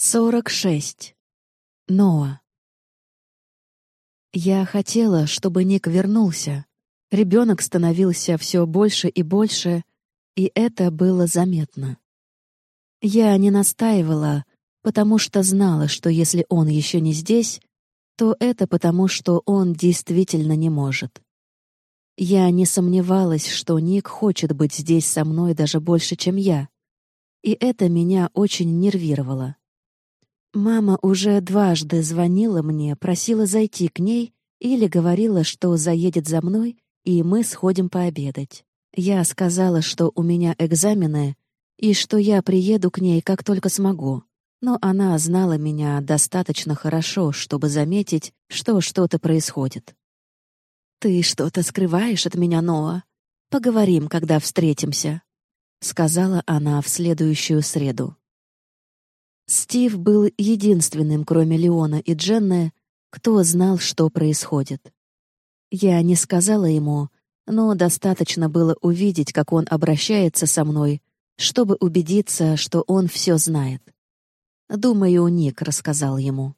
46. Ноа. Я хотела, чтобы Ник вернулся. Ребенок становился все больше и больше, и это было заметно. Я не настаивала, потому что знала, что если он еще не здесь, то это потому, что он действительно не может. Я не сомневалась, что Ник хочет быть здесь со мной даже больше, чем я, и это меня очень нервировало. Мама уже дважды звонила мне, просила зайти к ней или говорила, что заедет за мной, и мы сходим пообедать. Я сказала, что у меня экзамены и что я приеду к ней, как только смогу. Но она знала меня достаточно хорошо, чтобы заметить, что что-то происходит. «Ты что-то скрываешь от меня, Ноа? Поговорим, когда встретимся», — сказала она в следующую среду. Стив был единственным, кроме Леона и Дженны, кто знал, что происходит. Я не сказала ему, но достаточно было увидеть, как он обращается со мной, чтобы убедиться, что он все знает. Думаю, Ник рассказал ему.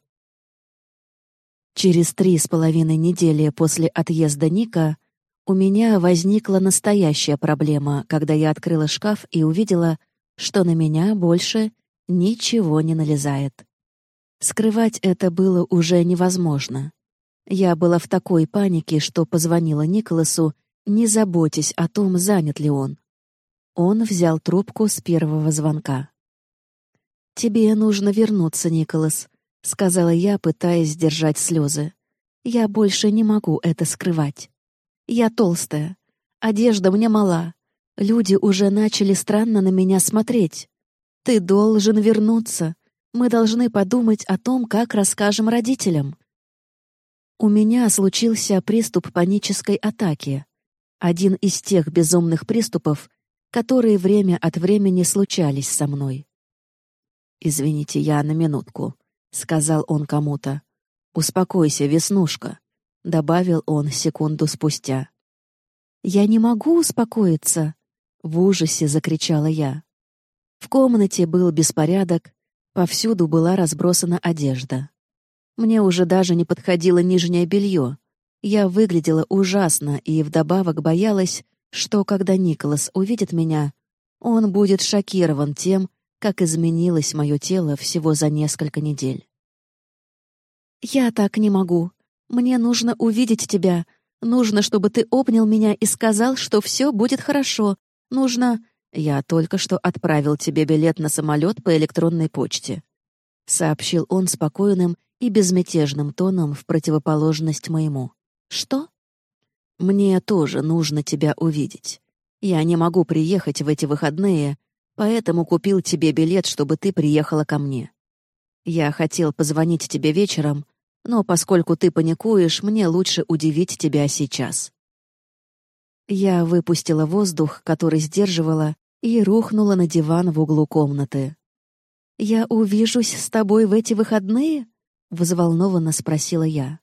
Через три с половиной недели после отъезда Ника у меня возникла настоящая проблема, когда я открыла шкаф и увидела, что на меня больше ничего не налезает. Скрывать это было уже невозможно. Я была в такой панике, что позвонила Николасу, не заботясь о том, занят ли он. Он взял трубку с первого звонка. «Тебе нужно вернуться, Николас», — сказала я, пытаясь сдержать слезы. «Я больше не могу это скрывать. Я толстая. Одежда мне мала. Люди уже начали странно на меня смотреть. Ты должен вернуться. Мы должны подумать о том, как расскажем родителям. У меня случился приступ панической атаки. Один из тех безумных приступов, которые время от времени случались со мной. «Извините, я на минутку», — сказал он кому-то. «Успокойся, Веснушка», — добавил он секунду спустя. «Я не могу успокоиться», — в ужасе закричала я. В комнате был беспорядок, повсюду была разбросана одежда. Мне уже даже не подходило нижнее белье. Я выглядела ужасно и вдобавок боялась, что когда Николас увидит меня, он будет шокирован тем, как изменилось мое тело всего за несколько недель. «Я так не могу. Мне нужно увидеть тебя. Нужно, чтобы ты обнял меня и сказал, что все будет хорошо. Нужно...» «Я только что отправил тебе билет на самолет по электронной почте», — сообщил он спокойным и безмятежным тоном в противоположность моему. «Что?» «Мне тоже нужно тебя увидеть. Я не могу приехать в эти выходные, поэтому купил тебе билет, чтобы ты приехала ко мне. Я хотел позвонить тебе вечером, но поскольку ты паникуешь, мне лучше удивить тебя сейчас». Я выпустила воздух, который сдерживала, и рухнула на диван в углу комнаты. «Я увижусь с тобой в эти выходные?» — взволнованно спросила я.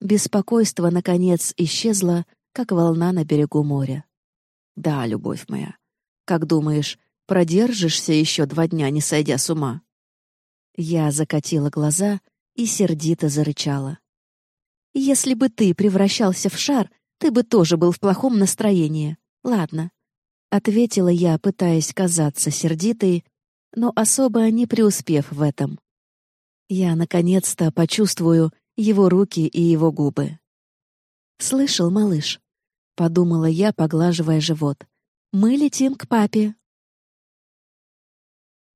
Беспокойство, наконец, исчезло, как волна на берегу моря. «Да, любовь моя. Как думаешь, продержишься еще два дня, не сойдя с ума?» Я закатила глаза и сердито зарычала. «Если бы ты превращался в шар, ты бы тоже был в плохом настроении. Ладно». Ответила я, пытаясь казаться сердитой, но особо не преуспев в этом. Я, наконец-то, почувствую его руки и его губы. «Слышал, малыш?» — подумала я, поглаживая живот. «Мы летим к папе».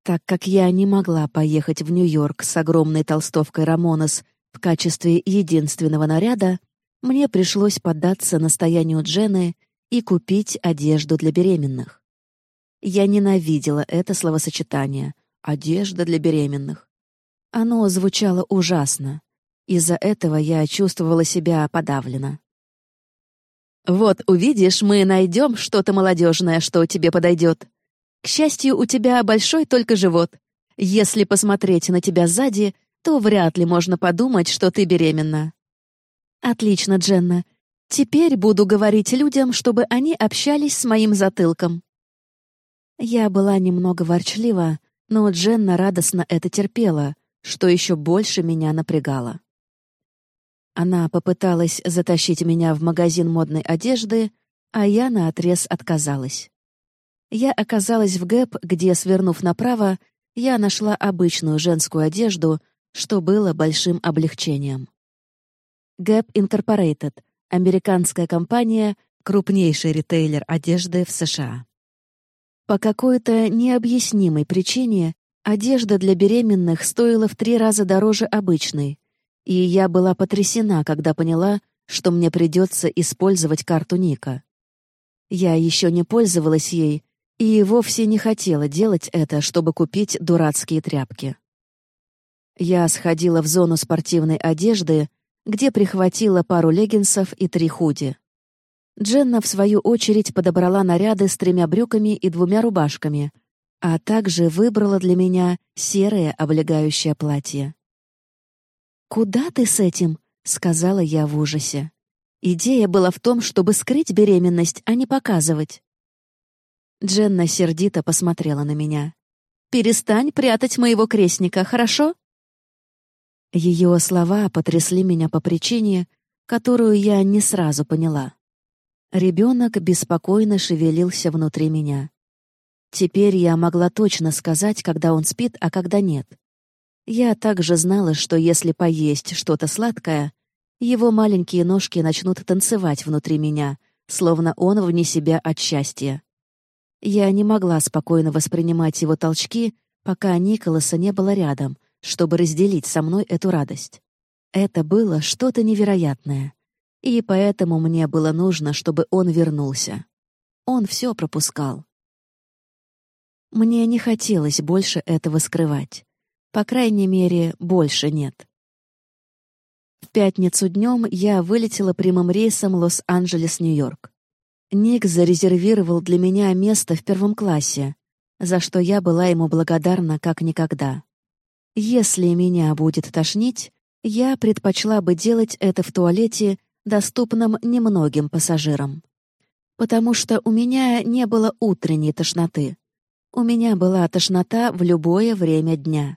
Так как я не могла поехать в Нью-Йорк с огромной толстовкой Рамонес в качестве единственного наряда, мне пришлось поддаться настоянию Джены и купить одежду для беременных. Я ненавидела это словосочетание «одежда для беременных». Оно звучало ужасно. Из-за этого я чувствовала себя подавлена. «Вот увидишь, мы найдем что-то молодежное, что тебе подойдет. К счастью, у тебя большой только живот. Если посмотреть на тебя сзади, то вряд ли можно подумать, что ты беременна». «Отлично, Дженна. Теперь буду говорить людям, чтобы они общались с моим затылком». Я была немного ворчлива, Но Дженна радостно это терпела, что еще больше меня напрягало. Она попыталась затащить меня в магазин модной одежды, а я наотрез отказалась. Я оказалась в ГЭП, где, свернув направо, я нашла обычную женскую одежду, что было большим облегчением. Gap Incorporated — американская компания, крупнейший ритейлер одежды в США. По какой-то необъяснимой причине одежда для беременных стоила в три раза дороже обычной, и я была потрясена, когда поняла, что мне придется использовать карту Ника. Я еще не пользовалась ей и вовсе не хотела делать это, чтобы купить дурацкие тряпки. Я сходила в зону спортивной одежды, где прихватила пару леггинсов и три худи. Дженна, в свою очередь, подобрала наряды с тремя брюками и двумя рубашками, а также выбрала для меня серое облегающее платье. «Куда ты с этим?» — сказала я в ужасе. Идея была в том, чтобы скрыть беременность, а не показывать. Дженна сердито посмотрела на меня. «Перестань прятать моего крестника, хорошо?» Ее слова потрясли меня по причине, которую я не сразу поняла. Ребенок беспокойно шевелился внутри меня. Теперь я могла точно сказать, когда он спит, а когда нет. Я также знала, что если поесть что-то сладкое, его маленькие ножки начнут танцевать внутри меня, словно он вне себя от счастья. Я не могла спокойно воспринимать его толчки, пока Николаса не было рядом, чтобы разделить со мной эту радость. Это было что-то невероятное. И поэтому мне было нужно, чтобы он вернулся. Он все пропускал. Мне не хотелось больше этого скрывать. По крайней мере, больше нет. В пятницу днем я вылетела прямым рейсом Лос-Анджелес-Нью-Йорк. Ник зарезервировал для меня место в первом классе, за что я была ему благодарна как никогда. Если меня будет тошнить, я предпочла бы делать это в туалете, доступном немногим пассажирам. Потому что у меня не было утренней тошноты. У меня была тошнота в любое время дня.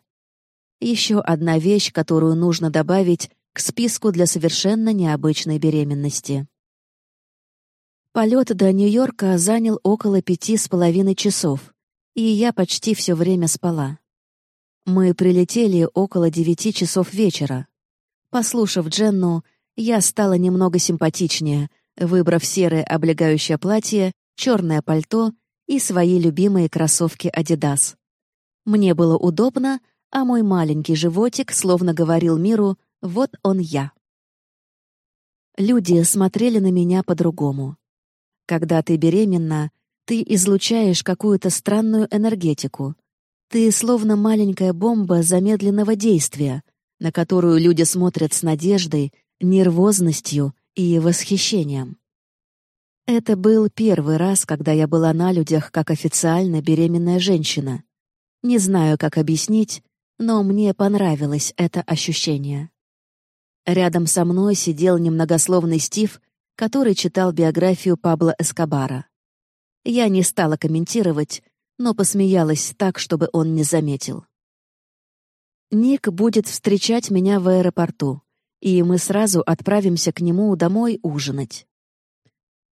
Еще одна вещь, которую нужно добавить к списку для совершенно необычной беременности. Полет до Нью-Йорка занял около пяти с половиной часов, и я почти все время спала. Мы прилетели около девяти часов вечера. Послушав Дженну, я стала немного симпатичнее, выбрав серое облегающее платье, черное пальто и свои любимые кроссовки Adidas. Мне было удобно, а мой маленький животик словно говорил миру «вот он я». Люди смотрели на меня по-другому. Когда ты беременна, ты излучаешь какую-то странную энергетику, ты словно маленькая бомба замедленного действия, на которую люди смотрят с надеждой, нервозностью и восхищением. Это был первый раз, когда я была на людях как официально беременная женщина. Не знаю, как объяснить, но мне понравилось это ощущение. Рядом со мной сидел немногословный Стив, который читал биографию Пабло Эскобара. Я не стала комментировать, но посмеялась так, чтобы он не заметил. Ник будет встречать меня в аэропорту, и мы сразу отправимся к нему домой ужинать.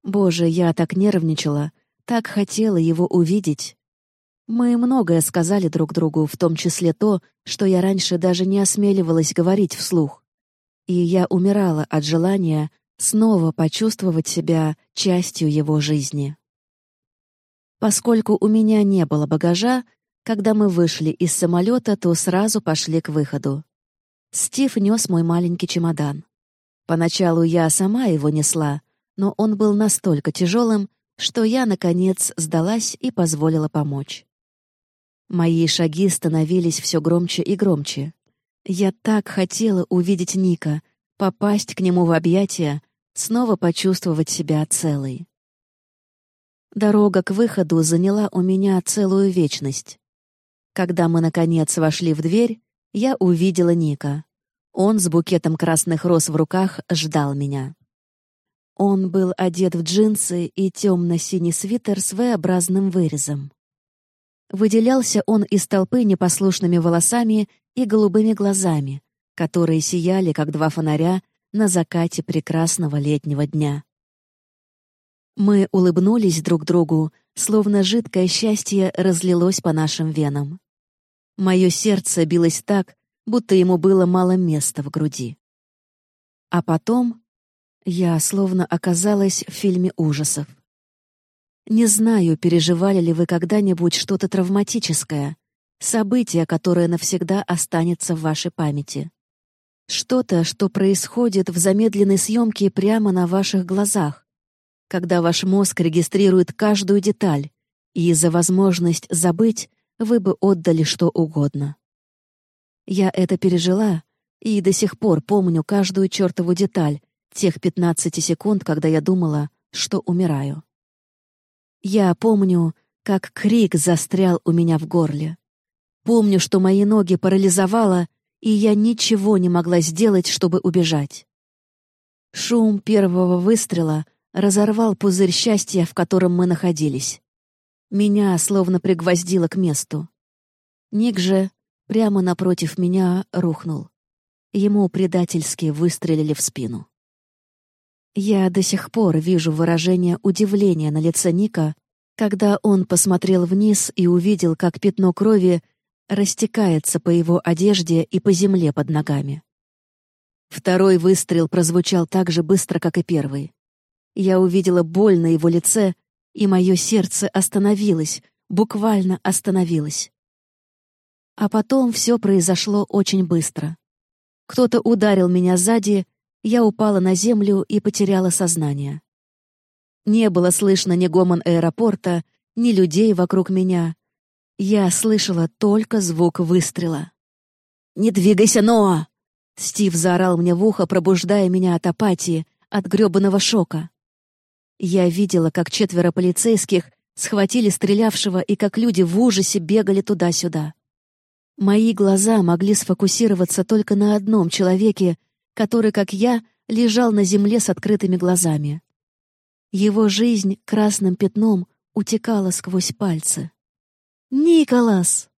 Боже, я так нервничала, так хотела его увидеть. Мы многое сказали друг другу, в том числе то, что я раньше даже не осмеливалась говорить вслух. И я умирала от желания снова почувствовать себя частью его жизни. Поскольку у меня не было багажа, когда мы вышли из самолета, то сразу пошли к выходу. Стив нес мой маленький чемодан. Поначалу я сама его несла, но он был настолько тяжелым, что я, наконец, сдалась и позволила помочь. Мои шаги становились все громче и громче. Я так хотела увидеть Ника, попасть к нему в объятия, снова почувствовать себя целой. Дорога к выходу заняла у меня целую вечность. Когда мы, наконец, вошли в дверь, я увидела Ника. Он с букетом красных роз в руках ждал меня. Он был одет в джинсы и темно-синий свитер с V-образным вырезом. Выделялся он из толпы непослушными волосами и голубыми глазами, которые сияли, как два фонаря, на закате прекрасного летнего дня. Мы улыбнулись друг другу, словно жидкое счастье разлилось по нашим венам. Мое сердце билось так, будто ему было мало места в груди. А потом я словно оказалась в фильме ужасов. Не знаю, переживали ли вы когда-нибудь что-то травматическое, событие, которое навсегда останется в вашей памяти. Что-то, что происходит в замедленной съемке прямо на ваших глазах, когда ваш мозг регистрирует каждую деталь, и за возможность забыть вы бы отдали что угодно. Я это пережила, и до сих пор помню каждую чертову деталь тех 15 секунд, когда я думала, что умираю. Я помню, как крик застрял у меня в горле. Помню, что мои ноги парализовало, и я ничего не могла сделать, чтобы убежать. Шум первого выстрела разорвал пузырь счастья, в котором мы находились. Меня словно пригвоздило к месту. Ник же прямо напротив меня рухнул. Ему предательски выстрелили в спину. Я до сих пор вижу выражение удивления на лице Ника, когда он посмотрел вниз и увидел, как пятно крови растекается по его одежде и по земле под ногами. Второй выстрел прозвучал так же быстро, как и первый. Я увидела боль на его лице, и мое сердце остановилось, буквально остановилось. А потом все произошло очень быстро. Кто-то ударил меня сзади, я упала на землю и потеряла сознание. Не было слышно ни гомон аэропорта, ни людей вокруг меня. Я слышала только звук выстрела. «Не двигайся, Ноа!» Стив заорал мне в ухо, пробуждая меня от апатии, от грёбаного шока. Я видела, как четверо полицейских схватили стрелявшего и как люди в ужасе бегали туда-сюда. Мои глаза могли сфокусироваться только на одном человеке, который, как я, лежал на земле с открытыми глазами. Его жизнь красным пятном утекала сквозь пальцы. «Николас!»